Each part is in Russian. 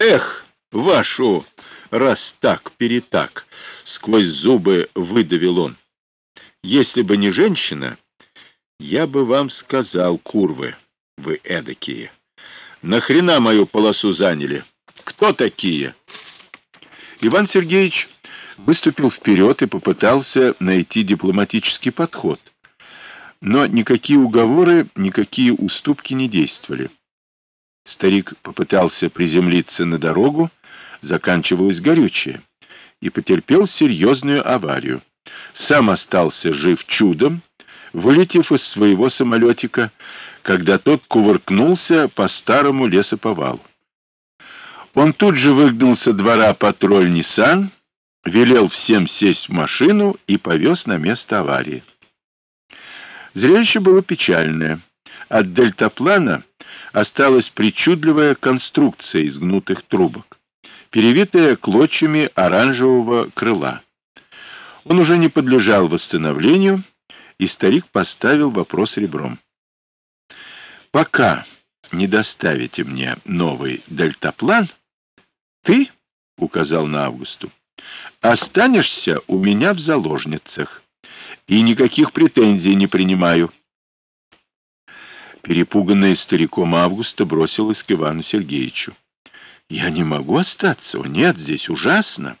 Эх, вашу, раз так, перетак, сквозь зубы выдавил он. Если бы не женщина, я бы вам сказал, курвы, вы эдакие. Нахрена мою полосу заняли? Кто такие? Иван Сергеевич выступил вперед и попытался найти дипломатический подход. Но никакие уговоры, никакие уступки не действовали. Старик попытался приземлиться на дорогу, заканчивалось горючее, и потерпел серьезную аварию. Сам остался жив чудом, вылетев из своего самолетика, когда тот кувыркнулся по старому лесоповалу. Он тут же выгнал со двора патруль «Ниссан», велел всем сесть в машину и повез на место аварии. Зрелище было печальное. От дельтаплана осталась причудливая конструкция из гнутых трубок, перевитая клочьями оранжевого крыла. Он уже не подлежал восстановлению, и старик поставил вопрос ребром. «Пока не доставите мне новый дельтаплан, ты, — указал на Августу, — останешься у меня в заложницах, и никаких претензий не принимаю». Перепуганная стариком Августа бросилась к Ивану Сергеевичу. «Я не могу остаться. О, нет, здесь ужасно».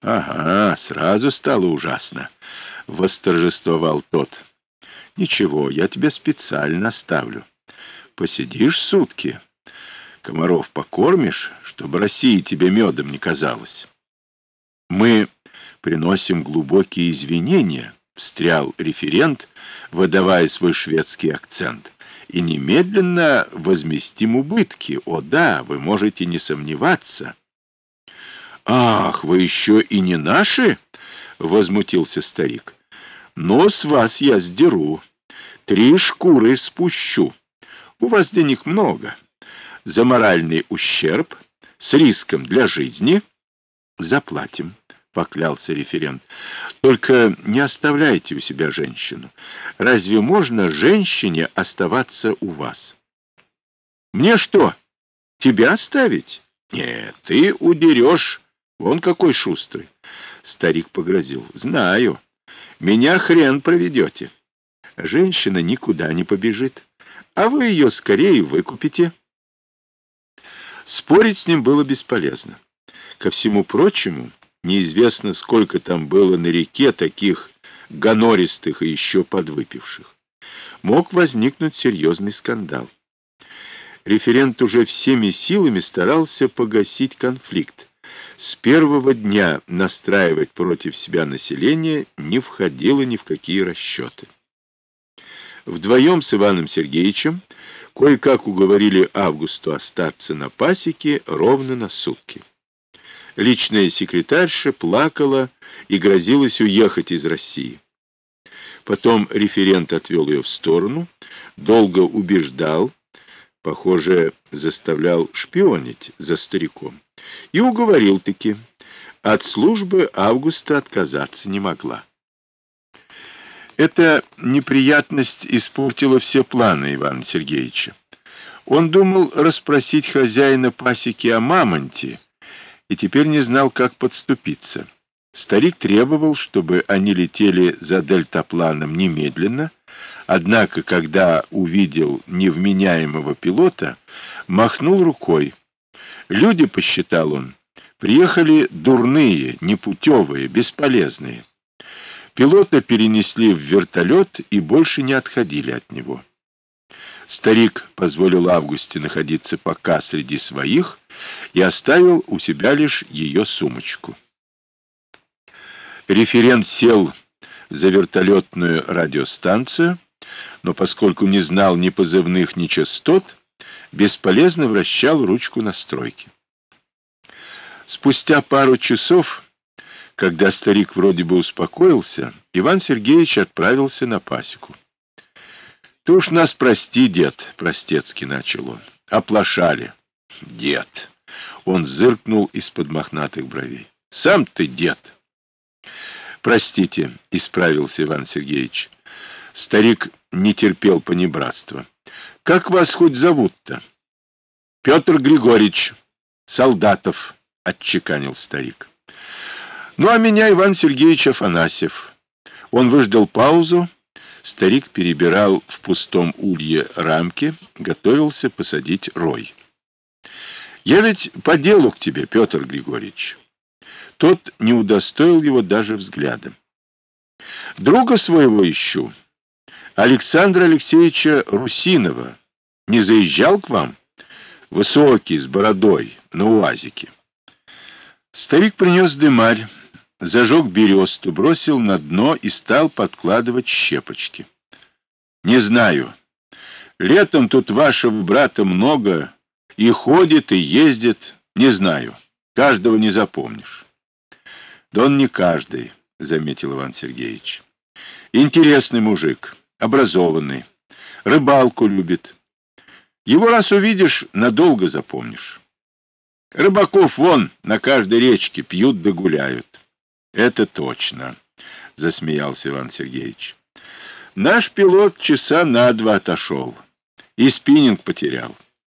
«Ага, сразу стало ужасно», — восторжествовал тот. «Ничего, я тебя специально оставлю. Посидишь сутки, комаров покормишь, чтобы Россия тебе медом не казалась». «Мы приносим глубокие извинения», — встрял референт, выдавая свой шведский акцент и немедленно возместим убытки. О да, вы можете не сомневаться. Ах, вы еще и не наши? Возмутился старик. Но с вас я сдеру. Три шкуры спущу. У вас денег много. За моральный ущерб, с риском для жизни заплатим поклялся референт. Только не оставляйте у себя женщину. Разве можно женщине оставаться у вас? Мне что, тебя оставить? Нет, ты удерешь. Вон какой шустрый. Старик погрозил. Знаю. Меня хрен проведете. Женщина никуда не побежит, а вы ее скорее выкупите. Спорить с ним было бесполезно. Ко всему прочему, Неизвестно, сколько там было на реке таких гонористых и еще подвыпивших. Мог возникнуть серьезный скандал. Референт уже всеми силами старался погасить конфликт. С первого дня настраивать против себя население не входило ни в какие расчеты. Вдвоем с Иваном Сергеевичем кое-как уговорили Августу остаться на пасеке ровно на сутки. Личная секретарша плакала и грозилась уехать из России. Потом референт отвел ее в сторону, долго убеждал, похоже, заставлял шпионить за стариком, и уговорил-таки. От службы Августа отказаться не могла. Эта неприятность испортила все планы Ивана Сергеевича. Он думал расспросить хозяина пасеки о мамонте, и теперь не знал, как подступиться. Старик требовал, чтобы они летели за дельтапланом немедленно, однако, когда увидел невменяемого пилота, махнул рукой. Люди, посчитал он, приехали дурные, непутевые, бесполезные. Пилота перенесли в вертолет и больше не отходили от него. Старик позволил Августе находиться пока среди своих и оставил у себя лишь ее сумочку. Референт сел за вертолетную радиостанцию, но поскольку не знал ни позывных, ни частот, бесполезно вращал ручку настройки. Спустя пару часов, когда старик вроде бы успокоился, Иван Сергеевич отправился на пасеку. Ты уж нас прости, дед, простецки начал он. Оплошали. Дед. Он зыркнул из-под мохнатых бровей. Сам ты дед. Простите, исправился Иван Сергеевич. Старик не терпел понебратства. Как вас хоть зовут-то? Петр Григорьевич. солдатов, — отчеканил старик. Ну, а меня Иван Сергеевич Афанасьев. Он выждал паузу, старик перебирал в пустом улье рамки, готовился посадить рой. Я ведь по делу к тебе, Петр Григорьевич. Тот не удостоил его даже взглядом. Друга своего ищу, Александра Алексеевича Русинова. Не заезжал к вам? Высокий, с бородой, на уазике. Старик принес дымарь, зажег бересту, бросил на дно и стал подкладывать щепочки. Не знаю. Летом тут вашего брата много, и ходит, и ездит. Не знаю. Каждого не запомнишь. Да он не каждый, заметил Иван Сергеевич. Интересный мужик, образованный, рыбалку любит. Его раз увидишь, надолго запомнишь. Рыбаков вон на каждой речке пьют да гуляют. Это точно, засмеялся Иван Сергеевич. Наш пилот часа на два отошел и спиннинг потерял.